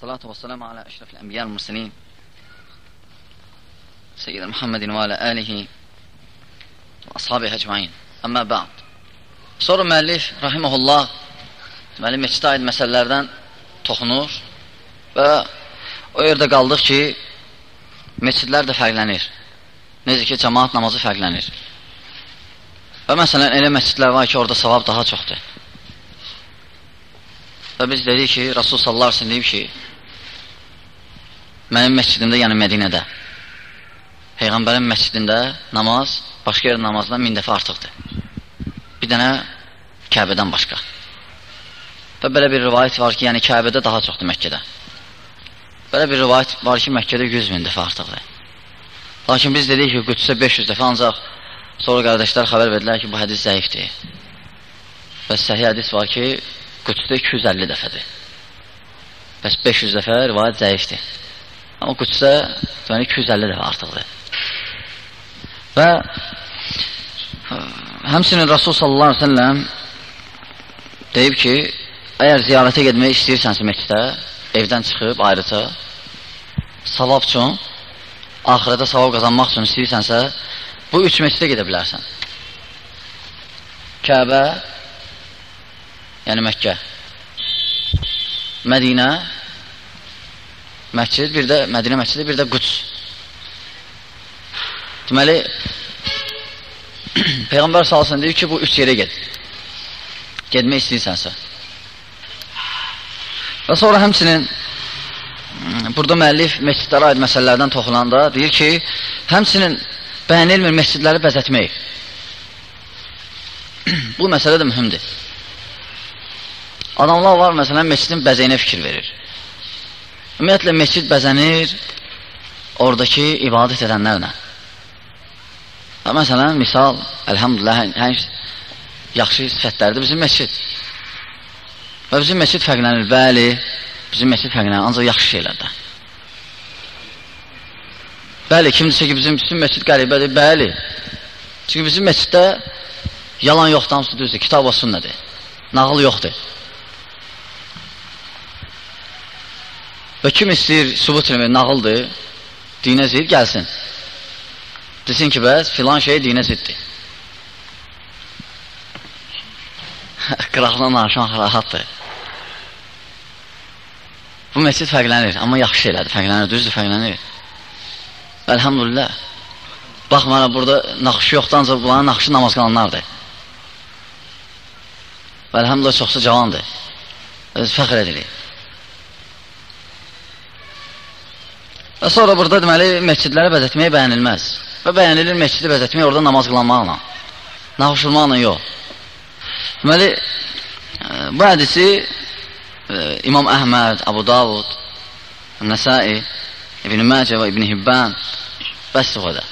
والصلاة والسلام على أشرف الأنبياء المرسلين سيدنا محمد وعلى آله وأصحابه أجمعين Amma ba'd. Sonra müəllif rahimehullah deməli məscidə aid məsələlərdən toxunur və o yerdə qaldıq ki, məscidlər də fərqlənir. Necə ki, cəmaat namazı fərqlənir. Və məsələn, elə məscidlər var ki, orada savab daha çoxdur. Və biz dedik ki, Rasul sallallahu aleyhi deyib ki, mənim məscidimdə, yəni Mədinədə, Peyğəmbərin məscidində namaz başqa yer namazdan min dəfə artıqdır. Bir dənə Kəbədən başqa. Və belə bir rivayət var ki, yəni Kəbədə daha çoxdur Məkkədə. Belə bir rivayət var ki, Məkkədə 100 min dəfə artıqdır. Lakin biz dedik ki, Qüdsə 500 dəfə ancaq sonra qardaşlar xəbər verdilər ki, bu hədis zəifdir. Və səhih hədis var ki, Qüdsdə 250 dəfədir. Bəs 500 dəfə rivayət zəifdir. Amma Qüdsə deməli 250 dəfə artıqdır. Və həmsinin Rasul sallallahu aleyhi ve sellem deyib ki, əgər ziyarətə getmək istəyirsənsə məscidə, evdən çıxıb ayrıca, savab üçün, axirədə savab qazanmaq üçün istəyirsənsə, bu üç məscidə gedə bilərsən. Kəbə, yəni Məkkə, Mədinə, məscid, bir də Mədinə məscidi, bir də Qüds. Deməli, Peyğəmbər salsın deyir ki, bu üç yerə get. Gedmək istəyirsənsə. Və sonra həmçinin burada müəllif məscidlərə aid məsələlərdən toxunanda deyir ki, həmçinin bəyənilmir məscidləri bəzətmək. bu məsələ də mühümdir. Adamlar var, məsələn, məscidin bəzəyinə fikir verir. Ümumiyyətlə, məscid bəzənir oradakı ibadət edənlərlə. Və məsələn, misal, əlhamdülillah, ən yaxşı sifətlərdir bizim məscid. Və bizim məscid fərqlənir, bəli, bizim məscid fərqlənir, ancaq yaxşı şeylərdə. Bəli, kim desə ki, bizim bütün məscid qəribədir, bəli. Çünki bizim məsciddə yalan yoxdur, hamısı düzdür, kitab və sünnədir. Nağıl yoxdur. Və kim istəyir sübut eləmək, nağıldır, dinə zid gəlsin. Desin ki, bəs filan şey dinə ziddir. Qıraqla naşan rahatdır. Bu məscid fərqlənir, amma yaxşı şeylərdir, fərqlənir, düzdür, fərqlənir. Əlhamdülillah. Bax, mənə burada naxış yoxdur, ancaq bunların naxışı namaz qalanlardır. Və əlhamdülillah çoxsu cavandır. Öz fəxr edilir. Və sonra burada deməli məscidləri bəzətmək bəyənilməz. Və bəyənilir məscidi bəzətmək orada namaz qılanmaqla. Naxuşulmaqla yox. Deməli e, bu hədisi e, İmam Əhməd, Abu Davud, Nəsai, İbn Məcə və İbn Hibban bəs o qədər.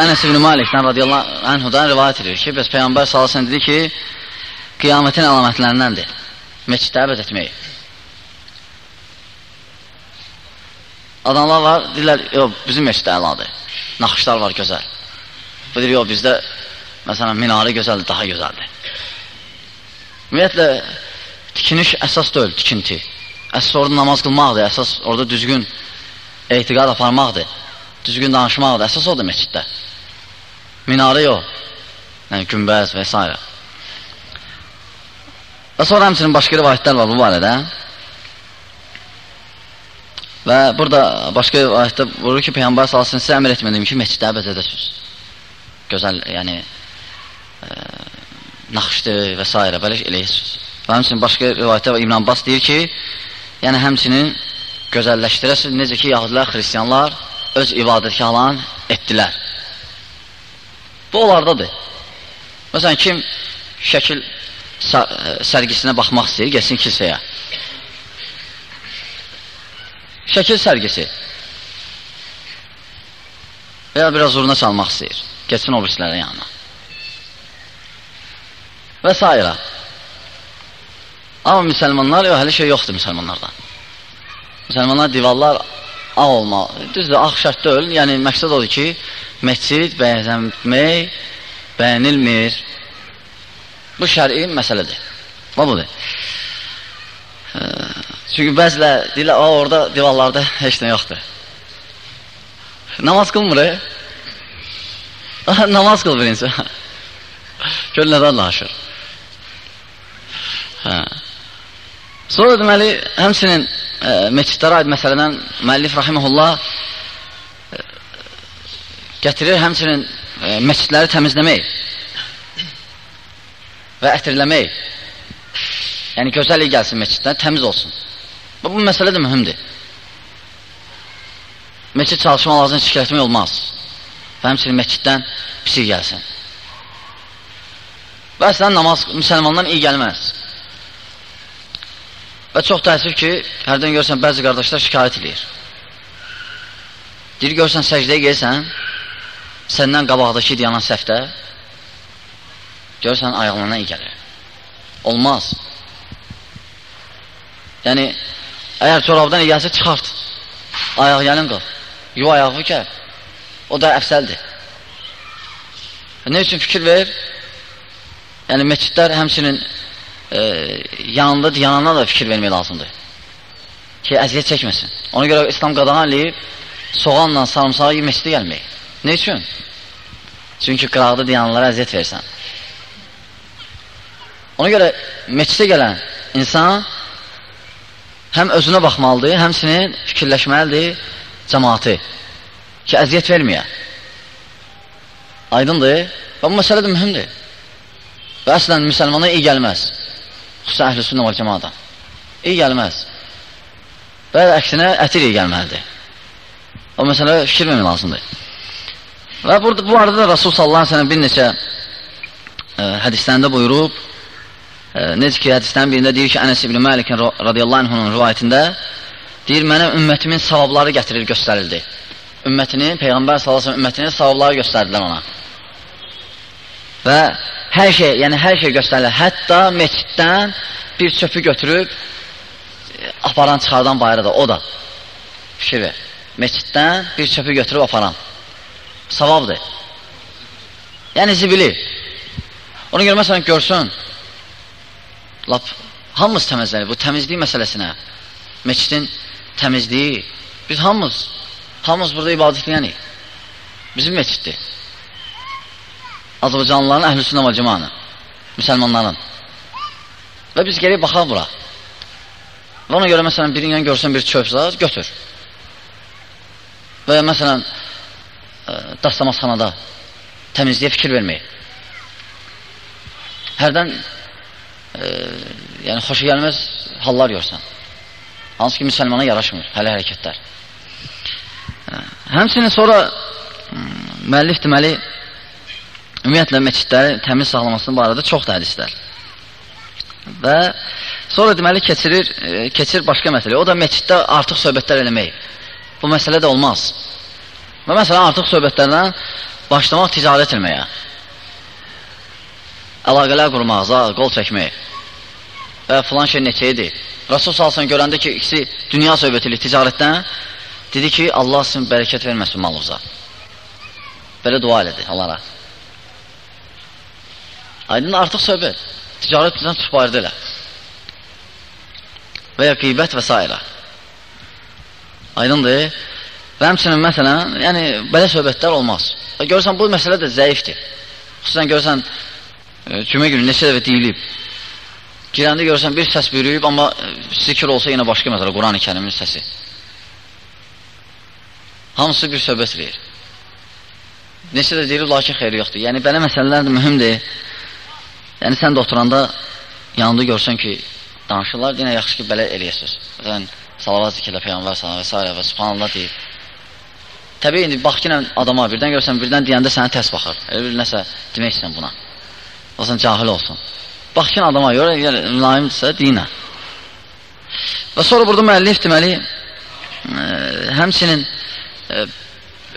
Ənəs ibn Malikdən radiyallahu anhudan rivayət edir ki, bəs Peyğəmbər sallallahu dedi ki, qiyamətin əlamətlərindəndir. Məscidləri bəzətmək. Adamlar var, deyirlər, yox, bizim məsciddə əladır. Naxışlar var gözəl. Bu deyir, yox, bizdə, məsələn, minarə gözəldir, daha gözəldir. Ümumiyyətlə, tikiniş əsas deyil, tikinti. Əsas orada namaz qılmaqdır, əsas orada düzgün etiqad aparmaqdır, düzgün danışmaqdır, əsas odur məsciddə. Minarə yox, yəni günbəz və s. Və sonra həmçinin başqa rivayətlər var bu barədə. Və burada başqa ayətdə vurur ki, Peyğəmbər salsın sizə əmr etmədim ki, məsciddə bəzədəsiniz. Gözəl, yəni e, naxışdır və s. belə eləyirsiniz. Və həmçinin başqa rivayətdə İbn Abbas deyir ki, yəni həmçinin gözəlləşdirəsiniz, necə ki, yahudilər, xristiyanlar öz ibadətgahlarını etdilər. Bu onlardadır. Məsələn, kim şəkil sərgisinə baxmaq istəyir, gəlsin kilsəyə. Şəkil sərgisi və ya biraz uruna çalmaq istəyir, geçsin o birislərin yanına. Və s. Amma müsəlmanlar, yox, hələ şey yoxdur müsəlmanlardan. Müsəlmanlar divarlar ağ olmalı. Düzdür, ağ şərt deyil. Yəni, məqsəd odur ki, məscid bəyənilmək bəyənilmir. Bu şəri məsələdir. Və budur. Çünki bəzilər deyirlər, "A, orada divarlarda heç nə yoxdur." Namaz qılmır. E? namaz qıl birinci. Gör nədən danışır. Hə. Sonra deməli, həmçinin e, meçidlərə aid məsələdən müəllif rahimehullah e, gətirir həmçinin e, meçidləri təmizləmək və ətirləmək. Yəni gözəllik gəlsin meçiddən, təmiz olsun. Bu, məsələ də mühümdür. Meçid çalışmalarını şikayətmək olmaz. Və həmçinin meçiddən pisik gəlsin. Və əslən namaz müsəlmandan iyi gəlməz. Və çox təəssüf ki, hərdən görsən bəzi qardaşlar şikayət edir. Deyir, görsən səcdəyə gelsən, səndən qabaqdakı dayanan səhvdə, görsən ayaqlarına iyi gəlir. Olmaz. Yəni, əgər çorabdan iyəsi çıxart, ayaq gəlin qıl, yu ayağı gəl, o da əfsəldir. Nə üçün fikir ver? Yəni, meçidlər həmçinin e, yanında dayanana da fikir vermək lazımdır. Ki, əziyyət çəkməsin. Ona görə İslam qadağan eləyib, soğanla sarımsağı meçidə gəlmək. Nə üçün? Çünki qıraqda dayananlara əziyyət versən. Ona görə meçidə gələn insan həm özünə baxmalıdır, həmsinin fikirləşməlidir cəmaatı ki, əziyyət verməyə. Aydındır və bu məsələ də mühümdir. Və əslən müsəlmana iyi gəlməz. Xüsusən əhl-i sünnə və cəmaata. İyi gəlməz. Və əksinə ətir iyi gəlməlidir. O məsələ fikir vermək lazımdır. Və burada, bu arada da Rasul sallallahu aleyhi ve sellem bir neçə ə, hədislərində buyurub, necə ki, hədislərin birində deyir ki, Ənəs ibn Məlikin radiyallahu anhunun rivayətində deyir, mənə ümmətimin savabları gətirir, göstərildi. Ümmətinin, Peyğəmbər sallallahu ümmətinin savabları göstərdilər ona. Və hər şey, yəni hər şey göstərilir. Hətta meçiddən bir çöpü götürüb aparan çıxardan bayra da, o da. Fikir ver. Meçiddən bir çöpü götürüb aparan. Savabdır. Yəni zibili. Ona görə məsələn görsün, lap hamımız təmizlənir bu təmizlik məsələsinə. Meçidin təmizliyi. Biz hamımız, hamımız burada ibadət edənik. Bizim meçiddir. Azərbaycanlıların əhl-i sünnə və cəmanı, müsəlmanların. Və biz gəlib baxaq bura. Və ona görə məsələn birindən görsən bir çöp zat, götür. Və ya məsələn ə, dastamasxanada təmizliyə fikir vermək. Hərdən ə, yəni xoşu gəlməz hallar görsən. Hansı ki müsəlmana yaraşmır hələ hərəkətlər. Həmçinin sonra müəllif deməli ümumiyyətlə məscidləri təmiz saxlamasının barədə çoxdur hədislər. Və sonra deməli keçirir, e, keçir başqa məsələ. O da məsciddə artıq söhbətlər eləmək. Bu məsələ də olmaz. Və məsələn artıq söhbətlərdən başlamaq ticarət etməyə. Əlaqələr qurmağa, qol çəkmək. Və filan şey neçə idi? Rasul salsan görəndə ki, ikisi dünya söhbəti ilə ticarətdən dedi ki, Allah sizin bərəkət verməsin malınıza. Belə dua elədi Allah'a. Aydın artıq söhbət. Ticarət bizdən çıxbardı elə. Və ya qeybət və s. Aydındır. Və həmçinin məsələn, yəni belə söhbətlər olmaz. Görürsən, bu məsələ də zəifdir. Xüsusən görürsən, e, cümə günü neçə dəfə deyilib. Girəndə görürsən, bir səs bürüyüb, amma e, zikir olsa yenə başqa məsələ, Quran-ı kərimin səsi. Hamısı bir söhbət verir. Neçə də deyir, lakin xeyri yoxdur. Yəni, belə məsələlər də mühümdir. Yəni sən də oturanda yanında görsən ki, danışırlar, yenə yaxşı ki, belə eləyəsiniz. Məsələn, salavat zikirlə, Peyğəmbər sallallahu və s. və subhanallah deyir. Təbii indi bax ki, adama birdən görsən, birdən deyəndə sənə tərs baxır. Elə bir nəsə demək istəyən buna. Olsan cahil olsun. Bax ki, adama görə yəni, mülayimdirsə dinə. Və sonra burada müəllif deməli, ə, həmçinin ə,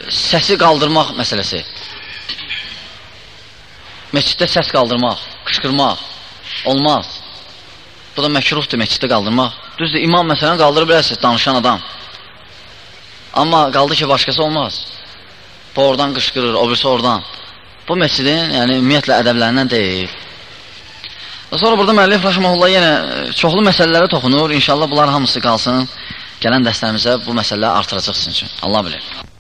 səsi qaldırmaq məsələsi. Məsciddə səs qaldırmaq, qışqırmaq olmaz. Bu da məkruhdur məsciddə qaldırmaq. Düzdür, imam məsələn qaldırır bilərsiniz, danışan adam. Amma qaldı ki, başqası olmaz. Bu oradan qışqırır, o birisi oradan. Bu məscidin, yəni ümumiyyətlə ədəblərindən deyil. Sonra burada müəllif rəhməhullah yenə e, çoxlu məsələlərə toxunur. İnşallah bunlar hamısı qalsın. Gələn dərslərimizə bu məsələləri artıracaq sizin üçün. Allah bilir.